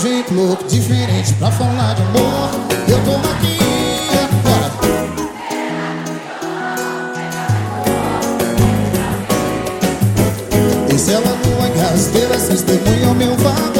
jeito louco, diferente pra falar de amor. Eu tô aqui agora. E se ela não é rasteira, testemunha ao meu favor.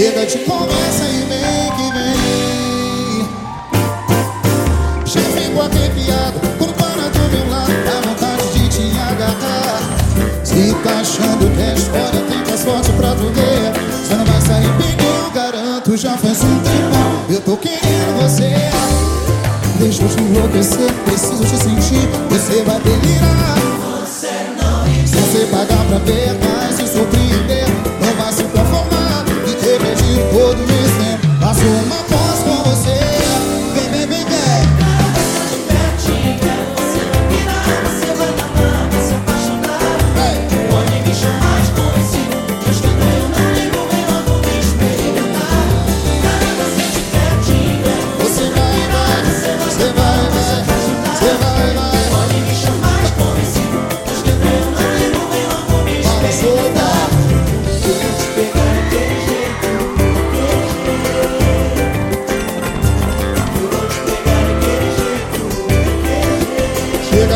Chega de conversa e vem que vem. Já fico arrepiado quando para do meu lado Dá vontade de te agarrar. Se tá achando que é história, tenta sorte pra tu ver. Você não vai sair eu garanto Já faz um tempo, eu tô querendo você. Deixa eu te enlouquecer, preciso te sentir. Você vai delirar. Se você pagar pra ver,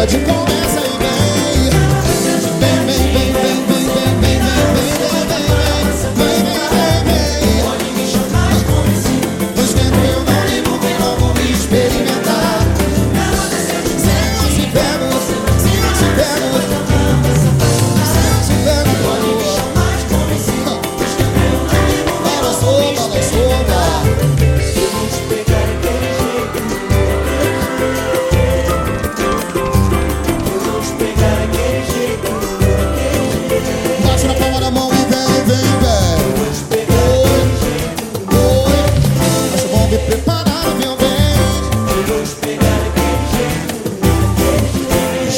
pode comer.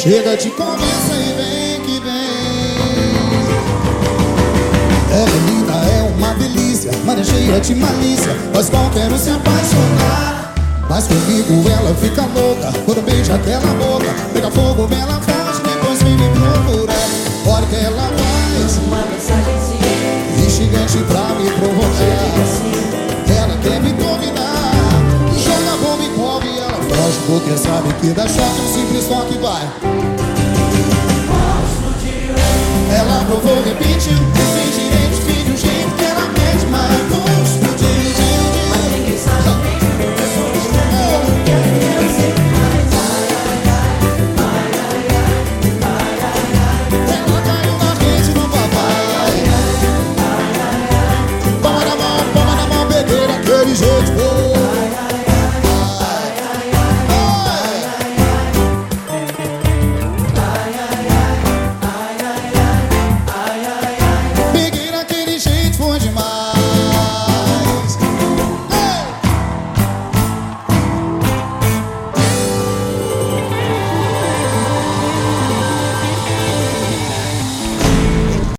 Chega de conversa e vem que vem. Ela é linda, é uma delícia Mas é cheia de malícia. Faz qualquer um se apaixonar. Mas comigo ela fica louca Quando beija aquela boca. Pega fogo, ela foge Depois vem me procurar. Olha o que ela faz. Uma mensagenzinha, Instigante pra me provocar. Ela quer me dominar foge Porque sabe que dá choque Um simples toque vai. Ela provou, repetiu